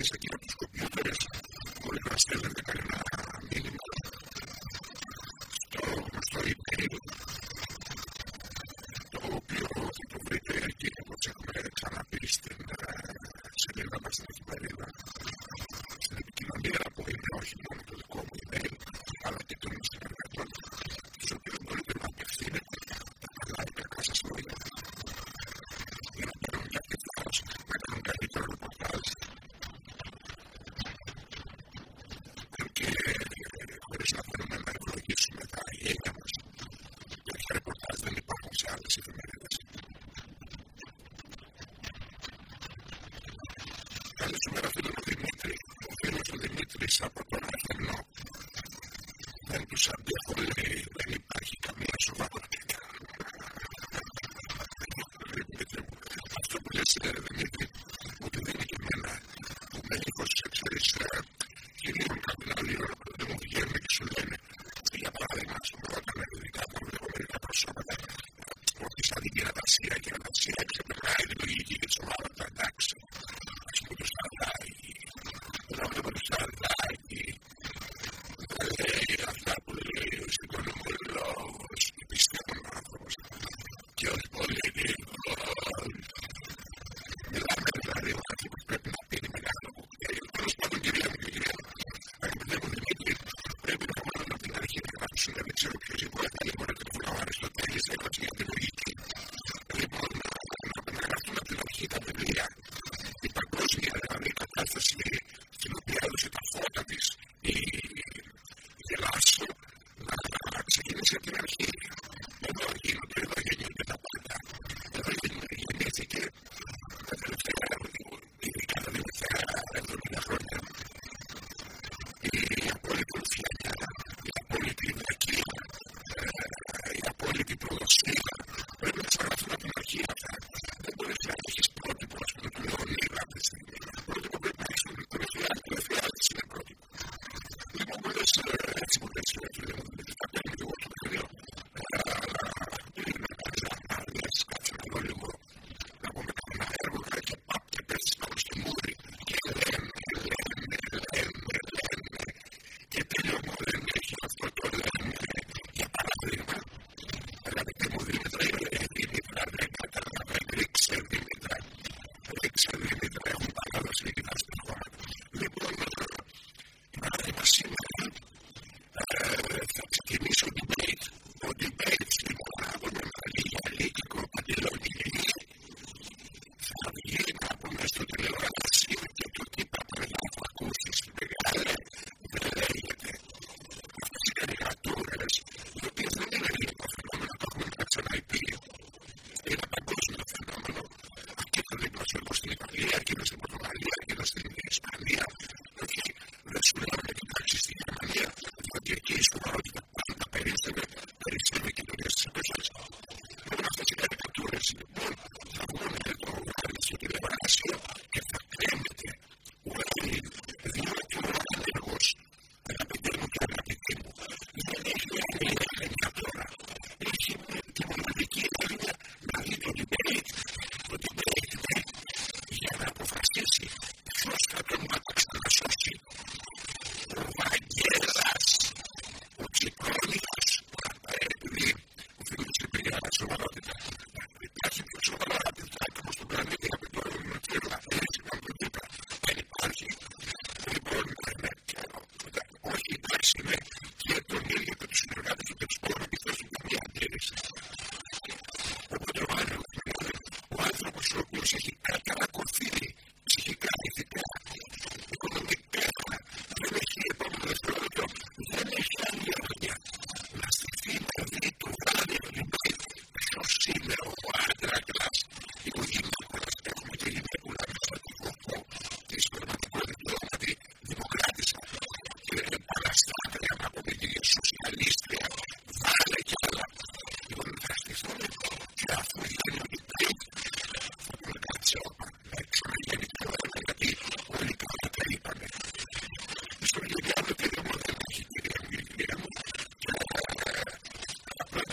και Dimitri, Dimitri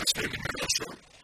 palabra για το καλό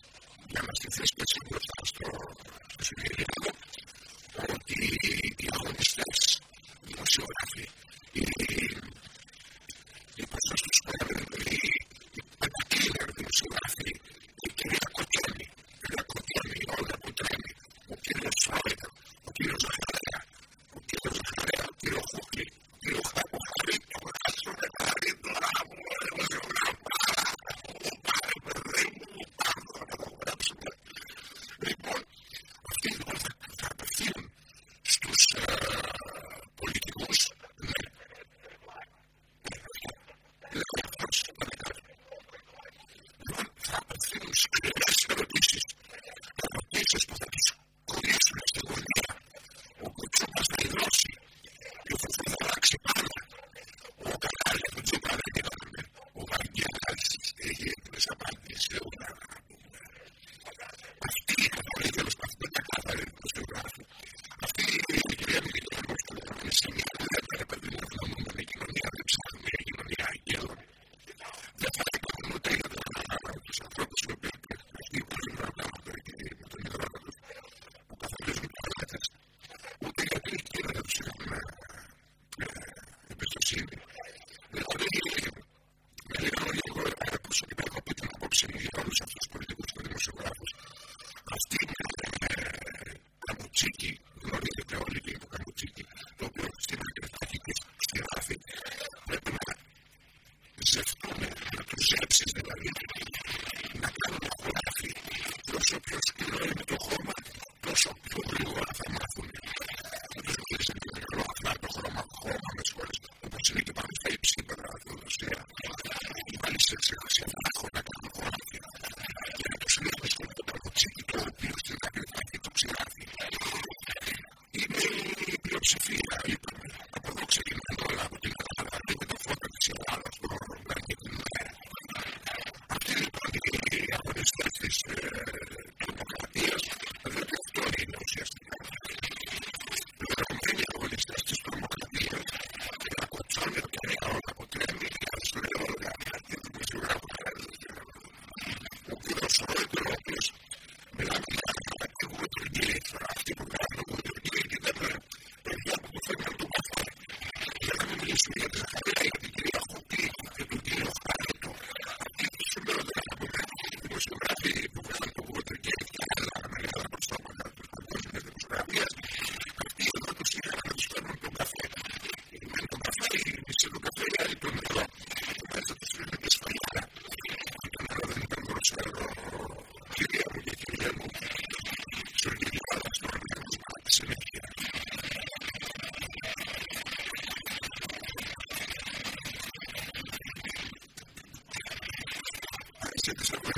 Thank you so much.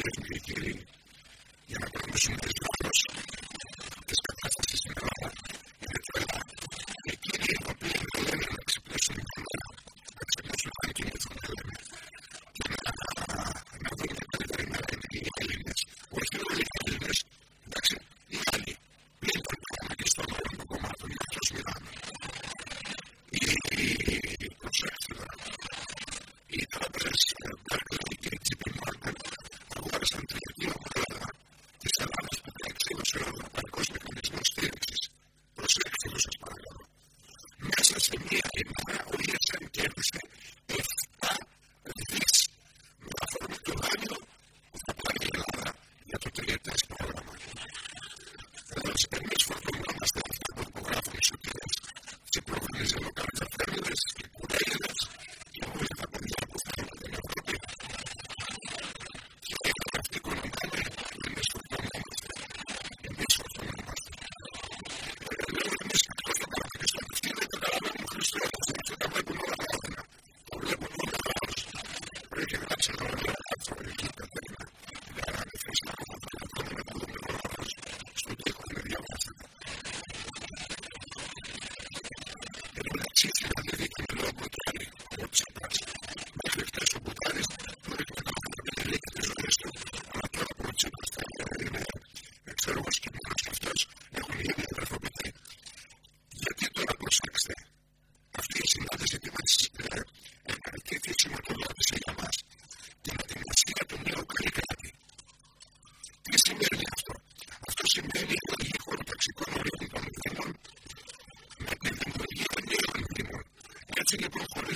κυρίες μου και κύριοι,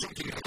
something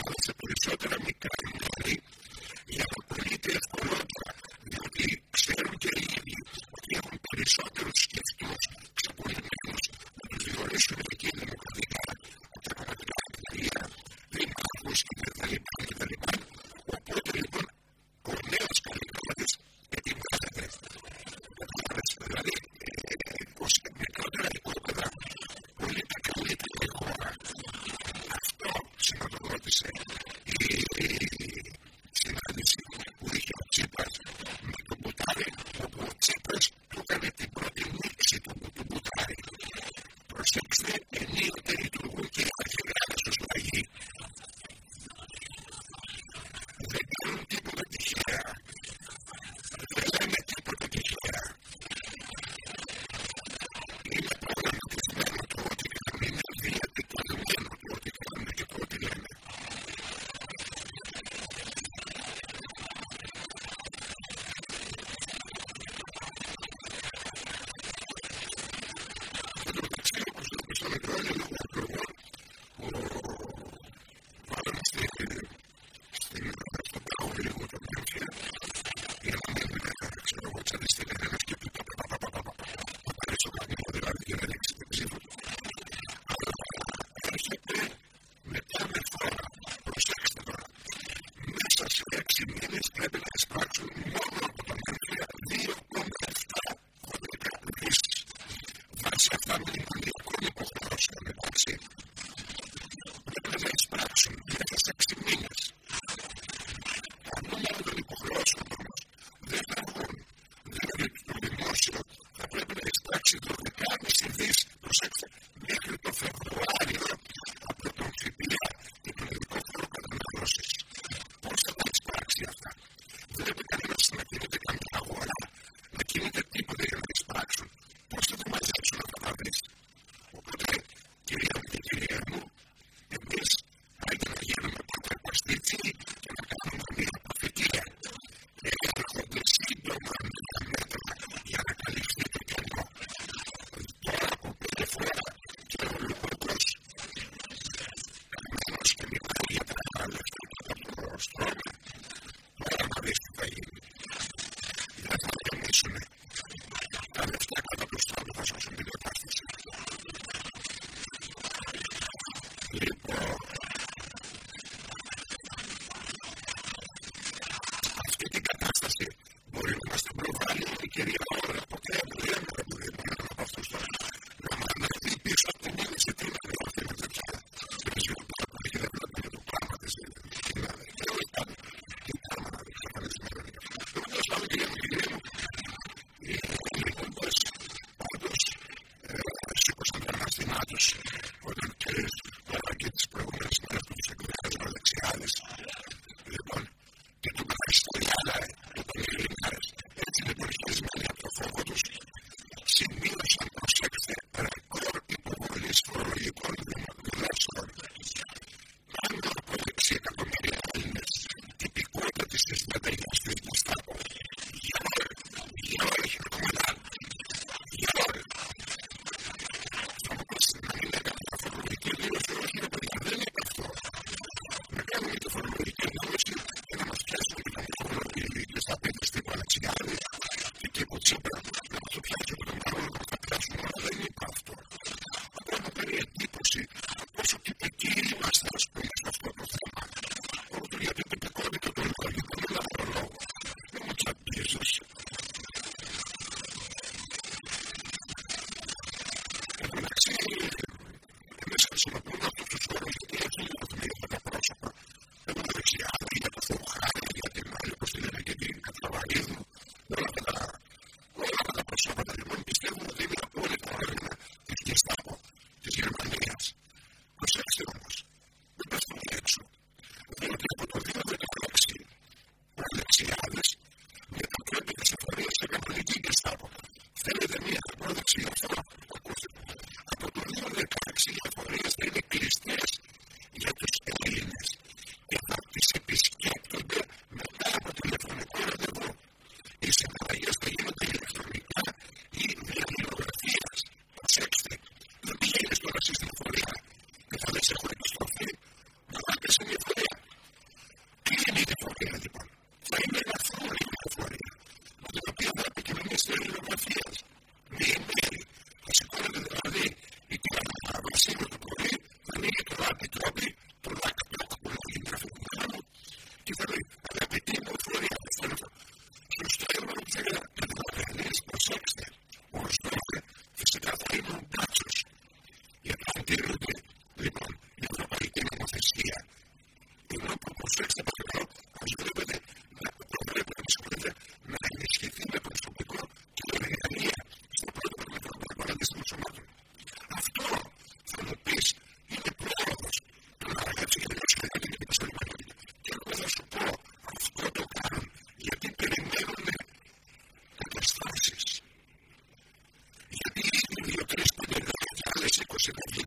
Imagine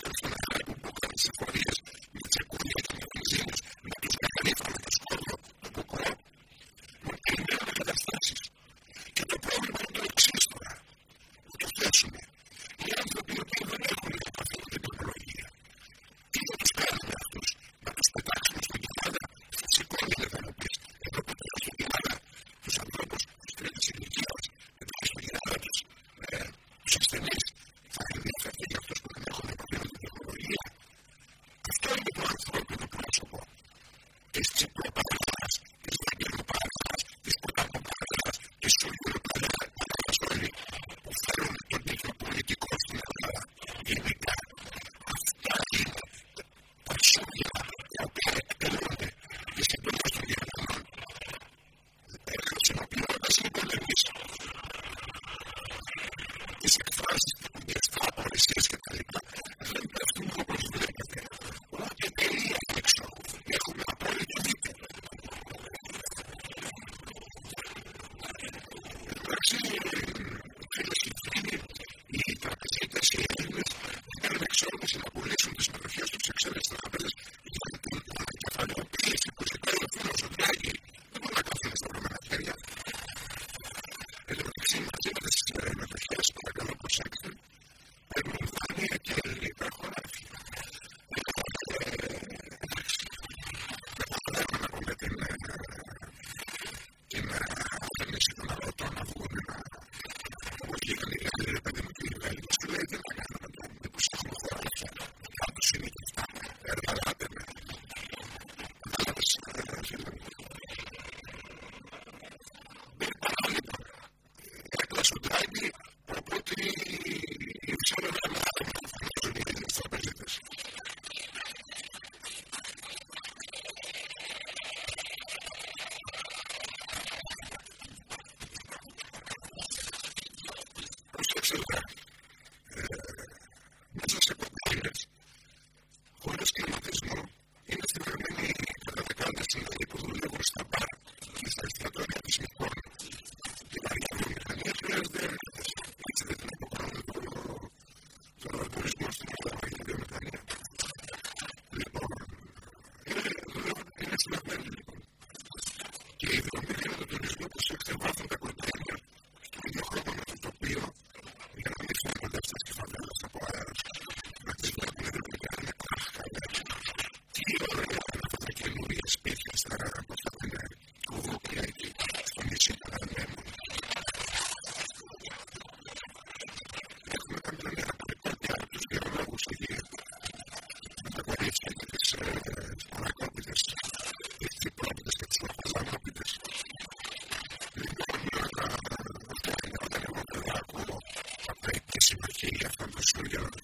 I'm just going to go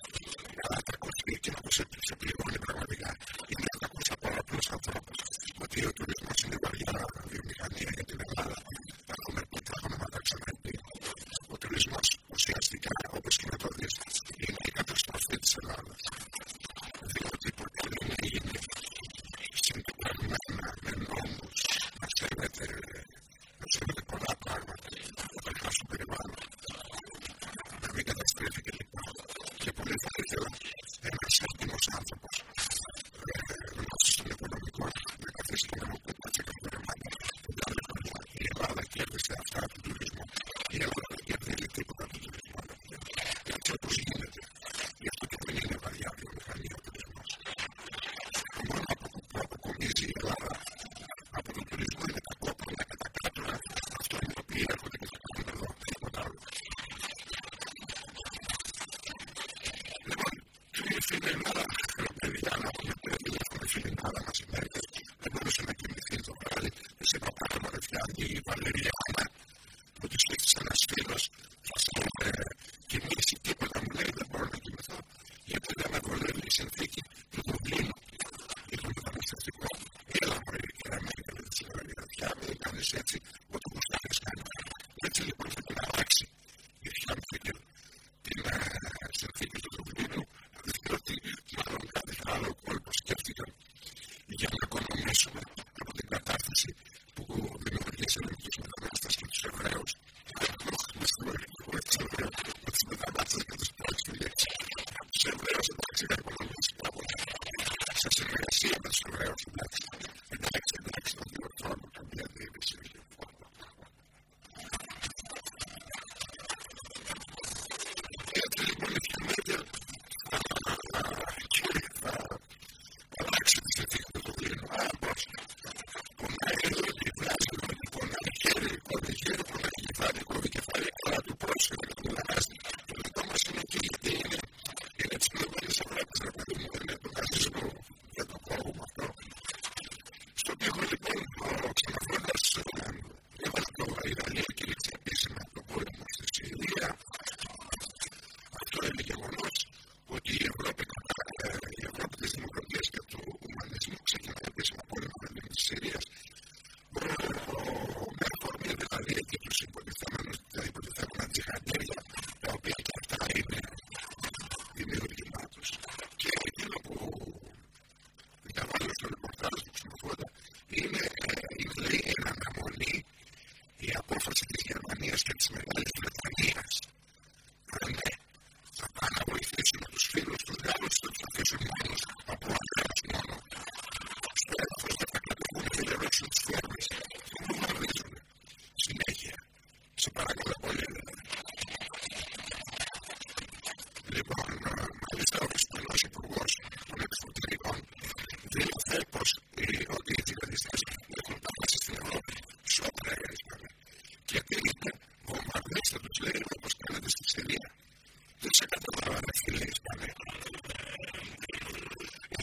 distance, maybe.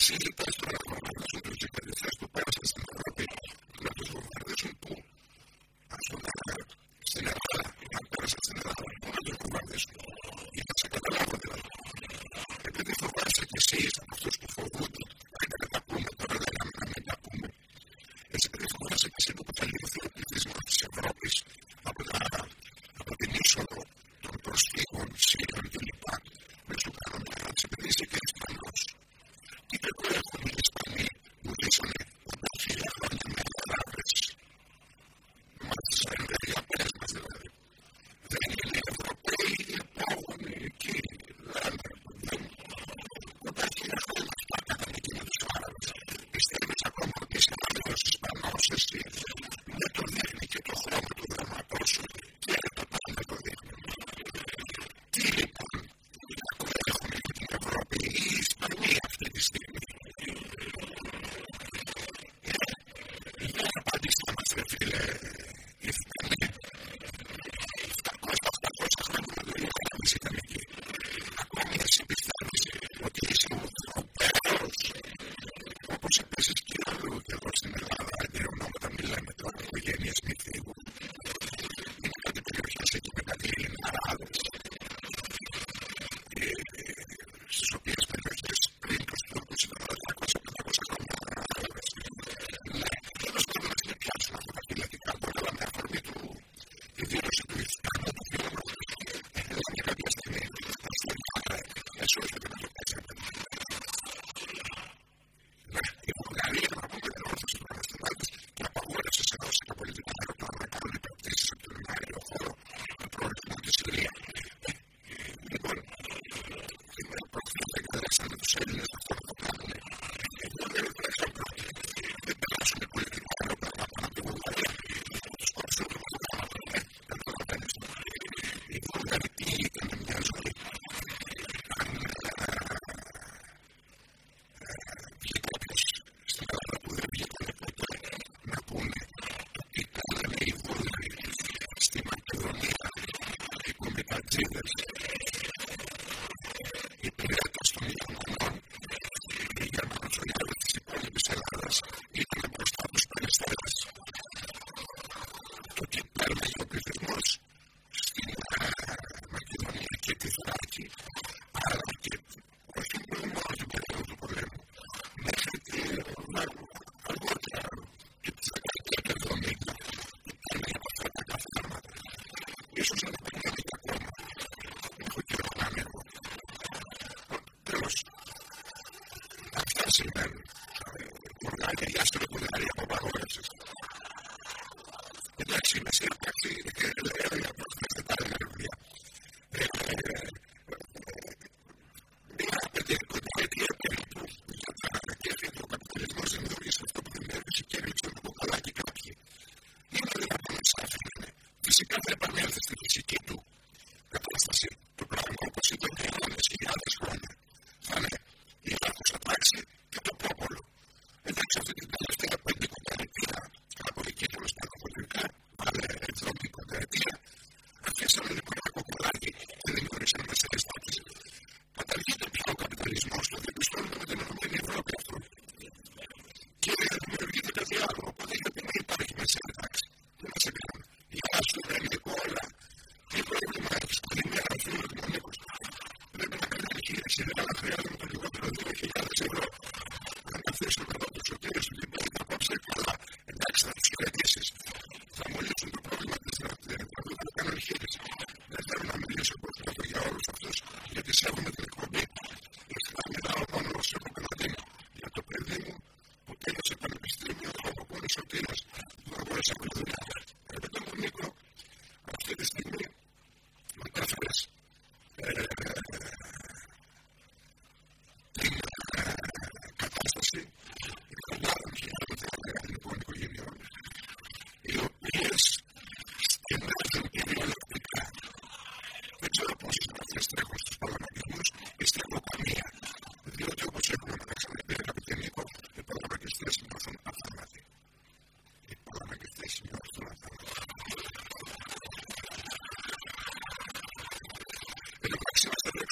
see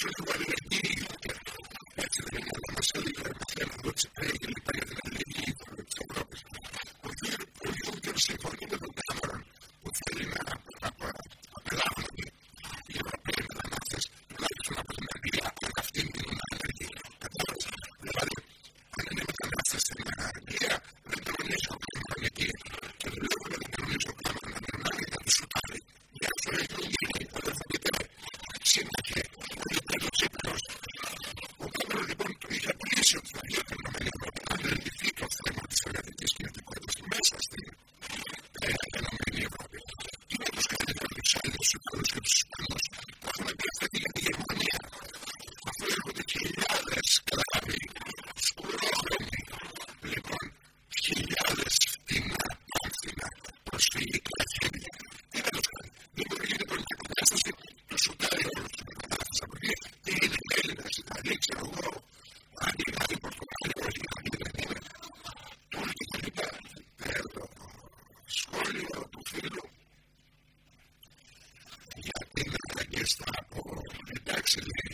что-то actually